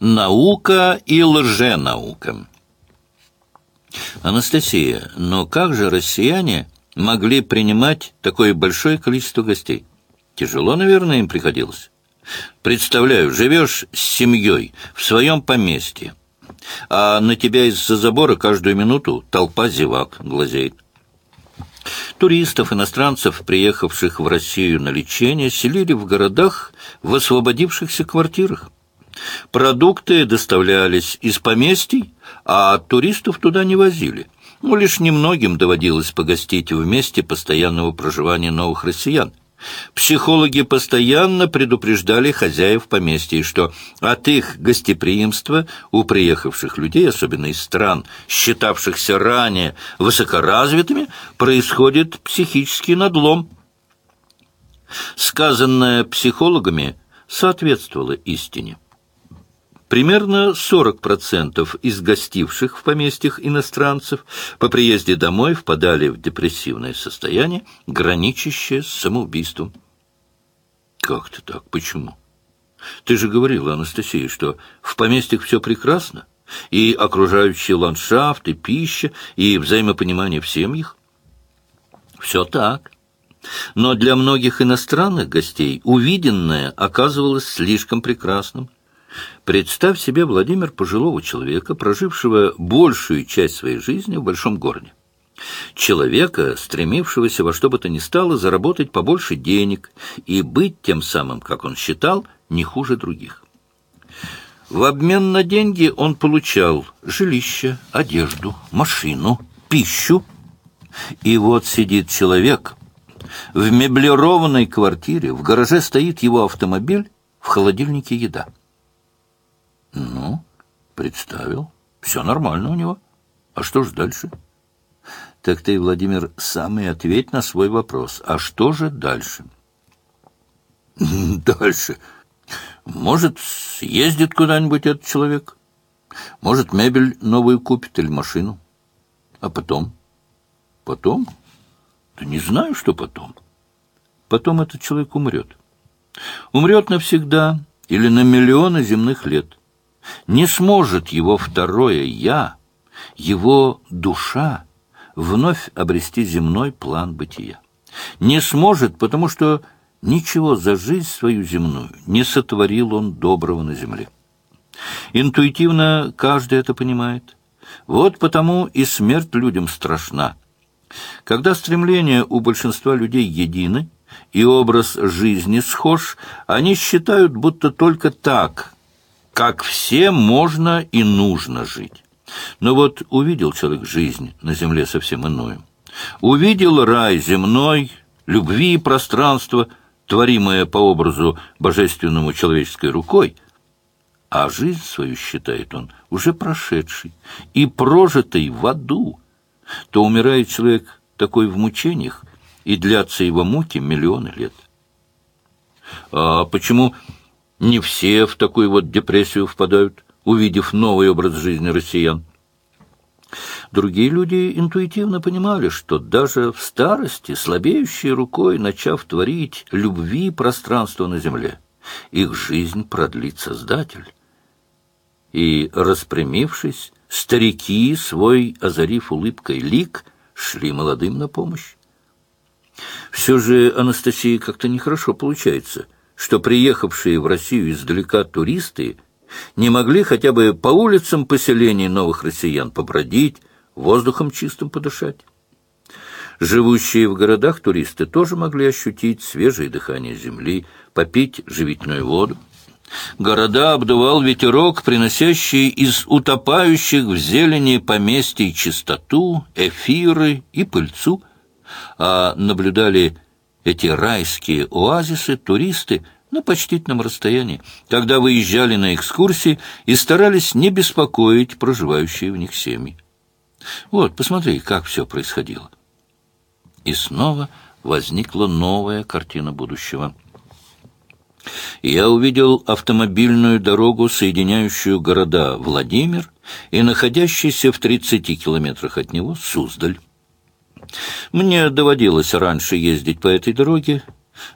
Наука и лженаука. Анастасия, но как же россияне могли принимать такое большое количество гостей? Тяжело, наверное, им приходилось. Представляю, живешь с семьей в своем поместье, а на тебя из-за забора каждую минуту толпа зевак глазеет. Туристов, иностранцев, приехавших в Россию на лечение, селили в городах в освободившихся квартирах. Продукты доставлялись из поместий, а туристов туда не возили. Ну, лишь немногим доводилось погостить в месте постоянного проживания новых россиян. Психологи постоянно предупреждали хозяев поместья, что от их гостеприимства у приехавших людей, особенно из стран, считавшихся ранее высокоразвитыми, происходит психический надлом. Сказанное психологами соответствовало истине. Примерно 40% из гостивших в поместьях иностранцев по приезде домой впадали в депрессивное состояние, граничащее с самоубийством. Как ты так? Почему? Ты же говорила, Анастасия, что в поместьях все прекрасно, и окружающий ландшафт, и пища, и взаимопонимание в семьях. Все так. Но для многих иностранных гостей увиденное оказывалось слишком прекрасным. Представь себе, Владимир, пожилого человека, прожившего большую часть своей жизни в большом городе. Человека, стремившегося во что бы то ни стало заработать побольше денег и быть тем самым, как он считал, не хуже других. В обмен на деньги он получал жилище, одежду, машину, пищу. И вот сидит человек, в меблированной квартире, в гараже стоит его автомобиль, в холодильнике еда. Ну, представил. Все нормально у него. А что же дальше? Так ты, Владимир, сам и ответь на свой вопрос. А что же дальше? Дальше. Может, съездит куда-нибудь этот человек. Может, мебель новую купит или машину. А потом? Потом? Да не знаю, что потом. Потом этот человек умрет. Умрет навсегда или на миллионы земных лет. Не сможет его второе «я», его душа, вновь обрести земной план бытия. Не сможет, потому что ничего за жизнь свою земную не сотворил он доброго на земле. Интуитивно каждый это понимает. Вот потому и смерть людям страшна. Когда стремления у большинства людей едины, и образ жизни схож, они считают, будто только так – как все можно и нужно жить. Но вот увидел человек жизнь на земле совсем иную. Увидел рай земной, любви и пространство, творимое по образу божественному человеческой рукой, а жизнь свою считает он уже прошедшей и прожитой в аду. То умирает человек такой в мучениях, и длятся его муки миллионы лет. А почему не все в такую вот депрессию впадают, увидев новый образ жизни россиян. Другие люди интуитивно понимали, что даже в старости, слабеющей рукой, начав творить любви пространство на земле, их жизнь продлит Создатель. И, распрямившись, старики, свой озарив улыбкой лик, шли молодым на помощь. Все же Анастасии как-то нехорошо получается — что приехавшие в Россию издалека туристы не могли хотя бы по улицам поселений новых россиян побродить, воздухом чистым подышать. Живущие в городах туристы тоже могли ощутить свежее дыхание земли, попить живительную воду. Города обдувал ветерок, приносящий из утопающих в зелени поместий чистоту, эфиры и пыльцу, а наблюдали эти райские оазисы туристы на почтительном расстоянии, когда выезжали на экскурсии и старались не беспокоить проживающие в них семьи. Вот, посмотри, как все происходило. И снова возникла новая картина будущего. Я увидел автомобильную дорогу, соединяющую города Владимир и находящийся в 30 километрах от него Суздаль. Мне доводилось раньше ездить по этой дороге.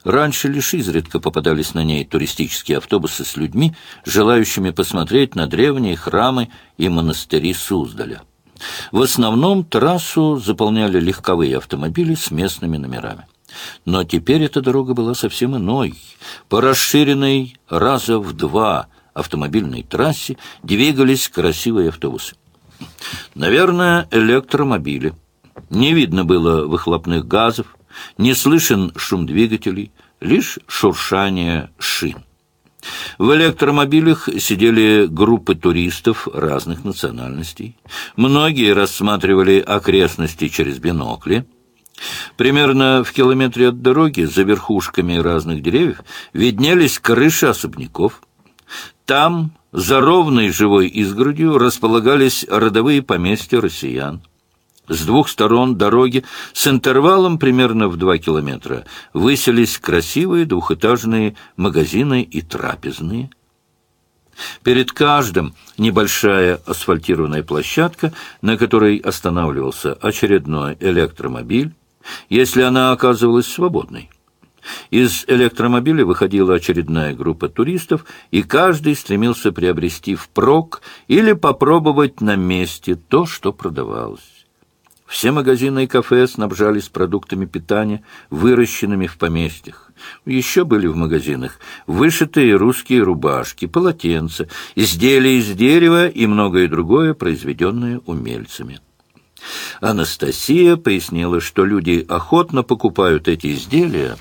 Раньше лишь изредка попадались на ней туристические автобусы с людьми, желающими посмотреть на древние храмы и монастыри Суздаля. В основном трассу заполняли легковые автомобили с местными номерами. Но теперь эта дорога была совсем иной. По расширенной раза в два автомобильной трассе двигались красивые автобусы. Наверное, электромобили. Не видно было выхлопных газов, не слышен шум двигателей, лишь шуршание шин. В электромобилях сидели группы туристов разных национальностей. Многие рассматривали окрестности через бинокли. Примерно в километре от дороги, за верхушками разных деревьев, виднелись крыши особняков. Там, за ровной живой изгородью, располагались родовые поместья россиян. С двух сторон дороги с интервалом примерно в два километра выселись красивые двухэтажные магазины и трапезные. Перед каждым небольшая асфальтированная площадка, на которой останавливался очередной электромобиль, если она оказывалась свободной. Из электромобиля выходила очередная группа туристов, и каждый стремился приобрести впрок или попробовать на месте то, что продавалось. Все магазины и кафе снабжались продуктами питания, выращенными в поместьях. Еще были в магазинах вышитые русские рубашки, полотенца, изделия из дерева и многое другое, произведенное умельцами. Анастасия пояснила, что люди охотно покупают эти изделия,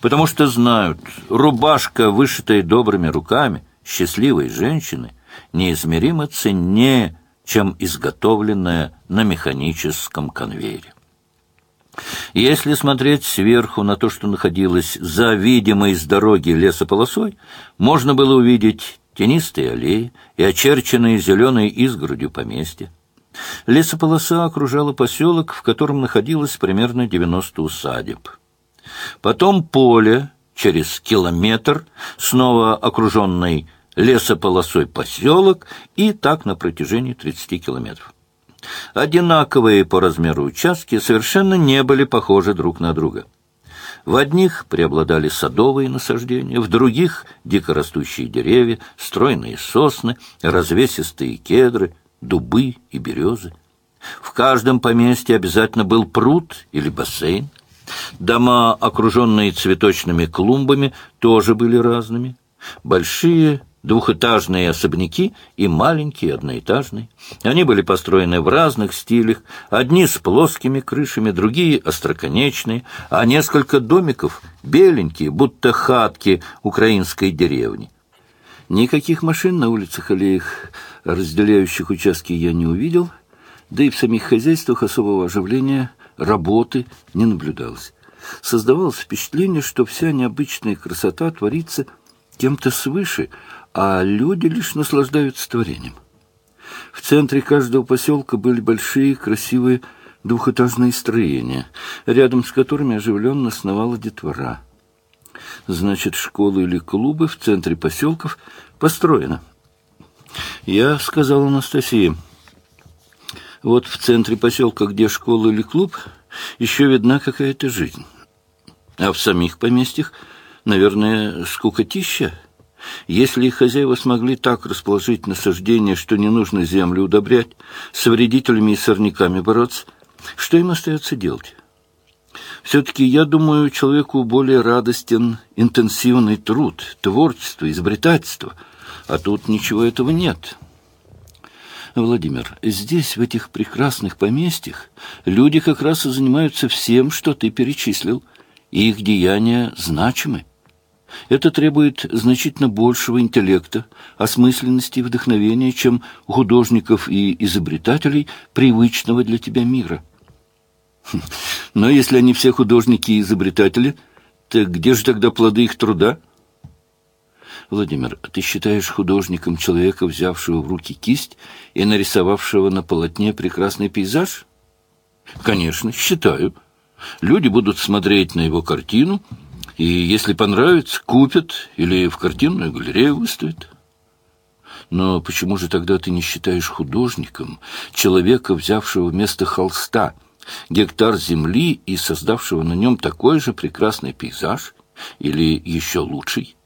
потому что знают, рубашка, вышитая добрыми руками счастливой женщины, неизмеримо ценнее чем изготовленная на механическом конвейере. Если смотреть сверху на то, что находилось за видимой с дороги лесополосой, можно было увидеть тенистые аллеи и очерченные зеленой изгородью поместья. Лесополоса окружала поселок, в котором находилось примерно 90 усадеб. Потом поле через километр, снова окруженный лесополосой поселок и так на протяжении 30 километров. Одинаковые по размеру участки совершенно не были похожи друг на друга. В одних преобладали садовые насаждения, в других — дикорастущие деревья, стройные сосны, развесистые кедры, дубы и березы. В каждом поместье обязательно был пруд или бассейн. Дома, окруженные цветочными клумбами, тоже были разными. Большие двухэтажные особняки и маленькие одноэтажные. Они были построены в разных стилях, одни с плоскими крышами, другие остроконечные, а несколько домиков беленькие, будто хатки украинской деревни. Никаких машин на улицах аллеях, разделяющих участки, я не увидел, да и в самих хозяйствах особого оживления работы не наблюдалось. Создавалось впечатление, что вся необычная красота творится кем-то свыше – а люди лишь наслаждаются творением. В центре каждого поселка были большие красивые двухэтажные строения, рядом с которыми оживленно сновала детвора. Значит, школы или клубы в центре поселков построены. Я сказал Анастасии, вот в центре поселка, где школа или клуб, еще видна какая-то жизнь. А в самих поместьях, наверное, скукотища — если хозяева смогли так расположить насаждение, что не нужно землю удобрять, с вредителями и сорняками бороться, что им остается делать? Все-таки, я думаю, человеку более радостен интенсивный труд, творчество, изобретательство, а тут ничего этого нет. Владимир, здесь, в этих прекрасных поместьях, люди как раз и занимаются всем, что ты перечислил, и их деяния значимы. Это требует значительно большего интеллекта, осмысленности и вдохновения, чем художников и изобретателей привычного для тебя мира. Хм, но если они все художники и изобретатели, то где же тогда плоды их труда? Владимир, ты считаешь художником человека, взявшего в руки кисть и нарисовавшего на полотне прекрасный пейзаж? Конечно, считаю. Люди будут смотреть на его картину – и если понравится, купят или в картинную галерею выставят. Но почему же тогда ты не считаешь художником человека, взявшего вместо холста гектар земли и создавшего на нем такой же прекрасный пейзаж, или еще лучший.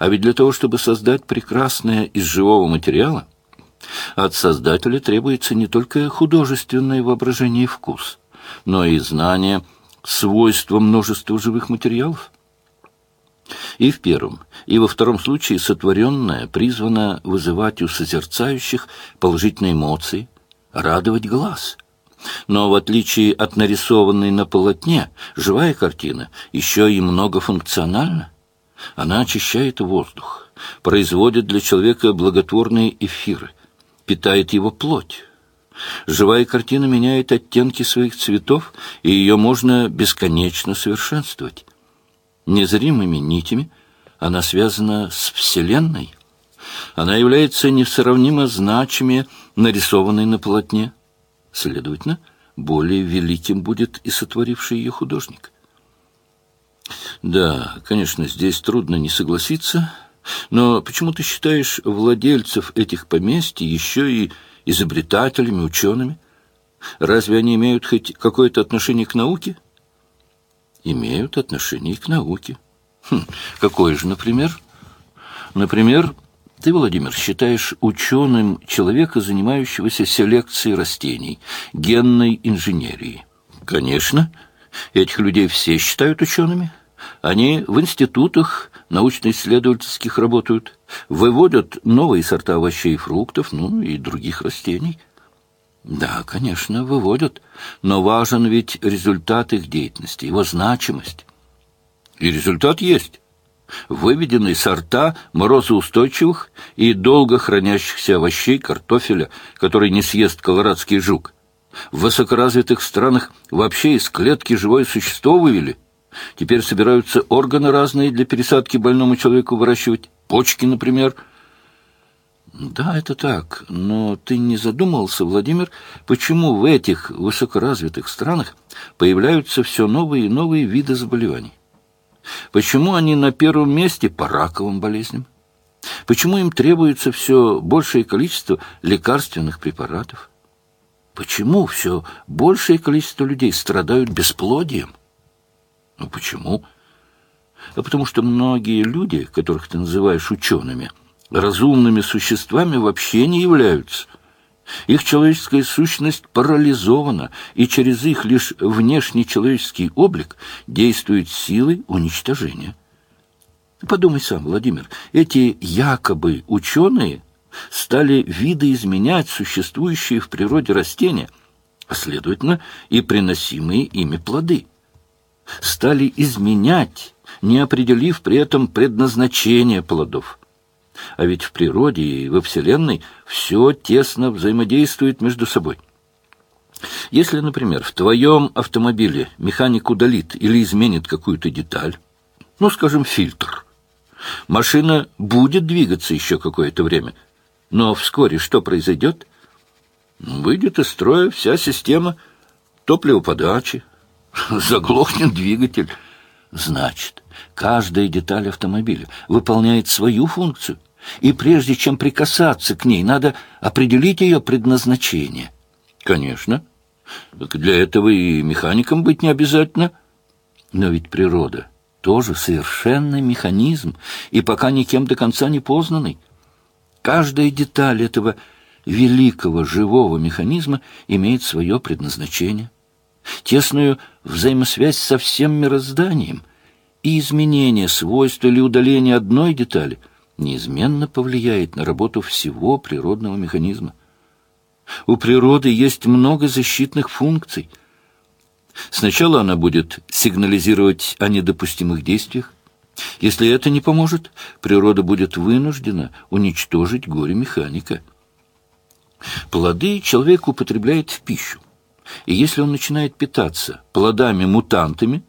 А ведь для того, чтобы создать прекрасное из живого материала, от создателя требуется не только художественное воображение и вкус, но и знание свойства множества живых материалов. И в первом, и во втором случае сотворенное призвано вызывать у созерцающих положительные эмоции, радовать глаз. Но в отличие от нарисованной на полотне, живая картина еще и многофункциональна. Она очищает воздух, производит для человека благотворные эфиры, питает его плоть. Живая картина меняет оттенки своих цветов, и ее можно бесконечно совершенствовать. Незримыми нитями она связана с Вселенной. Она является несравнимо значимее нарисованной на полотне. Следовательно, более великим будет и сотворивший ее художник. Да, конечно, здесь трудно не согласиться, но почему ты считаешь владельцев этих поместий еще и изобретателями, учеными? Разве они имеют хоть какое-то отношение к науке? Имеют отношение к науке. Хм, какое же, например? Например, ты, Владимир, считаешь ученым человека, занимающегося селекцией растений, генной инженерией. Конечно, этих людей все считают учеными. Они в институтах научно-исследовательских работают, выводят новые сорта овощей и фруктов, ну и других растений. Да, конечно, выводят, но важен ведь результат их деятельности, его значимость. И результат есть. Выведены сорта морозоустойчивых и долго хранящихся овощей, картофеля, который не съест колорадский жук. В высокоразвитых странах вообще из клетки живое существо вывели – Теперь собираются органы разные для пересадки больному человеку выращивать. Почки, например. Да, это так. Но ты не задумывался, Владимир, почему в этих высокоразвитых странах появляются все новые и новые виды заболеваний? Почему они на первом месте по раковым болезням? Почему им требуется все большее количество лекарственных препаратов? Почему все большее количество людей страдают бесплодием? Ну почему? А потому что многие люди, которых ты называешь учеными, разумными существами вообще не являются. Их человеческая сущность парализована, и через их лишь внешний человеческий облик действуют силы уничтожения. Подумай сам, Владимир, эти якобы ученые стали видоизменять существующие в природе растения, а, следовательно, и приносимые ими плоды стали изменять, не определив при этом предназначение плодов. А ведь в природе и во Вселенной все тесно взаимодействует между собой. Если, например, в твоем автомобиле механик удалит или изменит какую-то деталь, ну, скажем, фильтр, машина будет двигаться еще какое-то время, но вскоре что произойдет? Выйдет из строя вся система топливоподачи, Заглохнет двигатель. Значит, каждая деталь автомобиля выполняет свою функцию, и прежде чем прикасаться к ней, надо определить ее предназначение. Конечно. Так для этого и механиком быть не обязательно. Но ведь природа тоже совершенный механизм, и пока никем до конца не познанный. Каждая деталь этого великого живого механизма имеет свое предназначение тесную взаимосвязь со всем мирозданием, и изменение свойств или удаление одной детали неизменно повлияет на работу всего природного механизма. У природы есть много защитных функций. Сначала она будет сигнализировать о недопустимых действиях. Если это не поможет, природа будет вынуждена уничтожить горе механика. Плоды человек употребляет в пищу. И если он начинает питаться плодами-мутантами,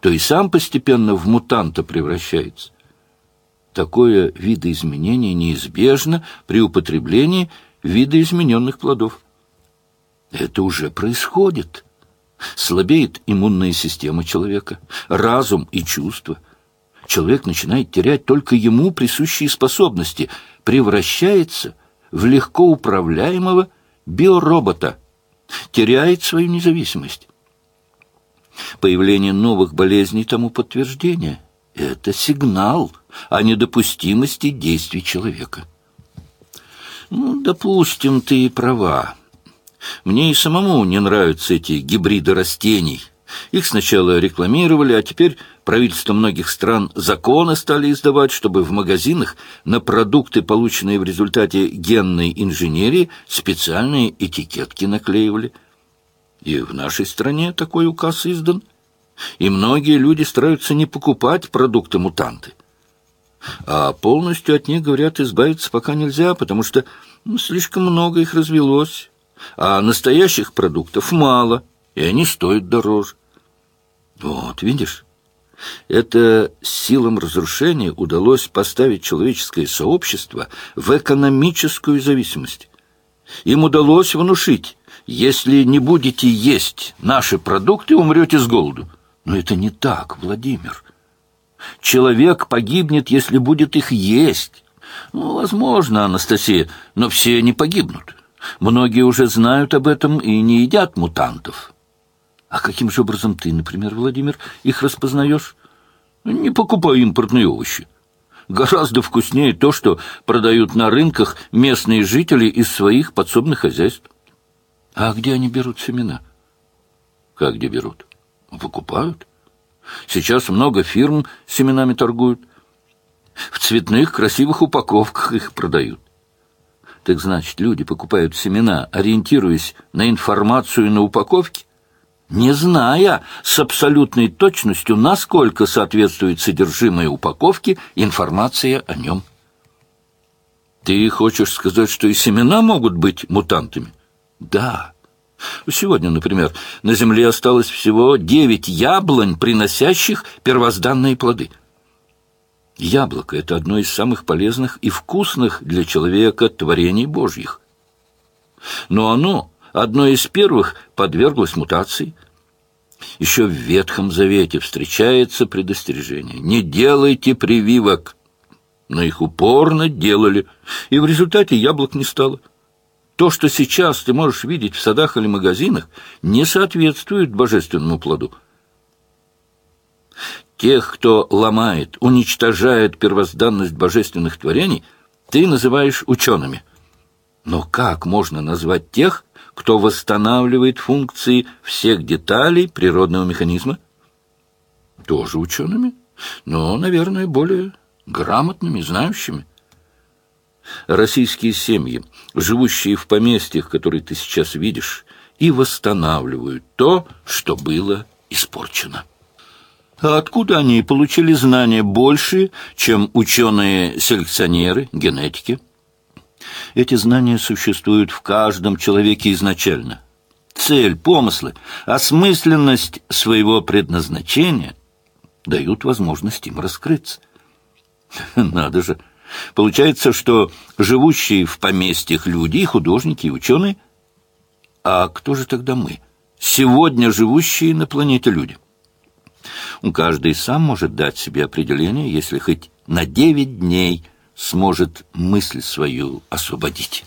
то и сам постепенно в мутанта превращается. Такое видоизменение неизбежно при употреблении видоизмененных плодов. Это уже происходит. Слабеет иммунная система человека, разум и чувства. Человек начинает терять только ему присущие способности, превращается в легко управляемого биоробота – теряет свою независимость. Появление новых болезней тому подтверждение. Это сигнал о недопустимости действий человека. Ну, допустим, ты и права. Мне и самому не нравятся эти гибриды растений. Их сначала рекламировали, а теперь правительства многих стран законы стали издавать, чтобы в магазинах на продукты, полученные в результате генной инженерии, специальные этикетки наклеивали. И в нашей стране такой указ издан. И многие люди стараются не покупать продукты-мутанты. А полностью от них, говорят, избавиться пока нельзя, потому что ну, слишком много их развелось. А настоящих продуктов мало, и они стоят дороже. Вот, видишь, это силам разрушения удалось поставить человеческое сообщество в экономическую зависимость. Им удалось внушить, если не будете есть наши продукты, умрете с голоду. Но это не так, Владимир. Человек погибнет, если будет их есть. Ну, возможно, Анастасия, но все не погибнут. Многие уже знают об этом и не едят мутантов. А каким же образом ты, например, Владимир, их распознаешь? Не покупай импортные овощи. Гораздо вкуснее то, что продают на рынках местные жители из своих подсобных хозяйств. А где они берут семена? Как где берут? Покупают. Сейчас много фирм семенами торгуют. В цветных красивых упаковках их продают. Так значит, люди покупают семена, ориентируясь на информацию на упаковке, не зная с абсолютной точностью, насколько соответствует содержимое упаковки информация о нем. Ты хочешь сказать, что и семена могут быть мутантами? Да. Сегодня, например, на Земле осталось всего девять яблонь, приносящих первозданные плоды. Яблоко — это одно из самых полезных и вкусных для человека творений Божьих. Но оно одно из первых подверглось мутации. Еще в Ветхом Завете встречается предостережение. «Не делайте прививок!» Но их упорно делали, и в результате яблок не стало. То, что сейчас ты можешь видеть в садах или магазинах, не соответствует божественному плоду. Тех, кто ломает, уничтожает первозданность божественных творений, ты называешь учеными. Но как можно назвать тех, кто восстанавливает функции всех деталей природного механизма? Тоже учеными, но, наверное, более грамотными, знающими. Российские семьи, живущие в поместьях, которые ты сейчас видишь, и восстанавливают то, что было испорчено. А откуда они получили знания больше, чем ученые-селекционеры, генетики? Эти знания существуют в каждом человеке изначально. Цель, помыслы, осмысленность своего предназначения дают возможность им раскрыться. Надо же! Получается, что живущие в поместьях люди, художники, и ученые. А кто же тогда мы? Сегодня живущие на планете люди. Каждый сам может дать себе определение, если хоть на девять дней сможет мысль свою освободить.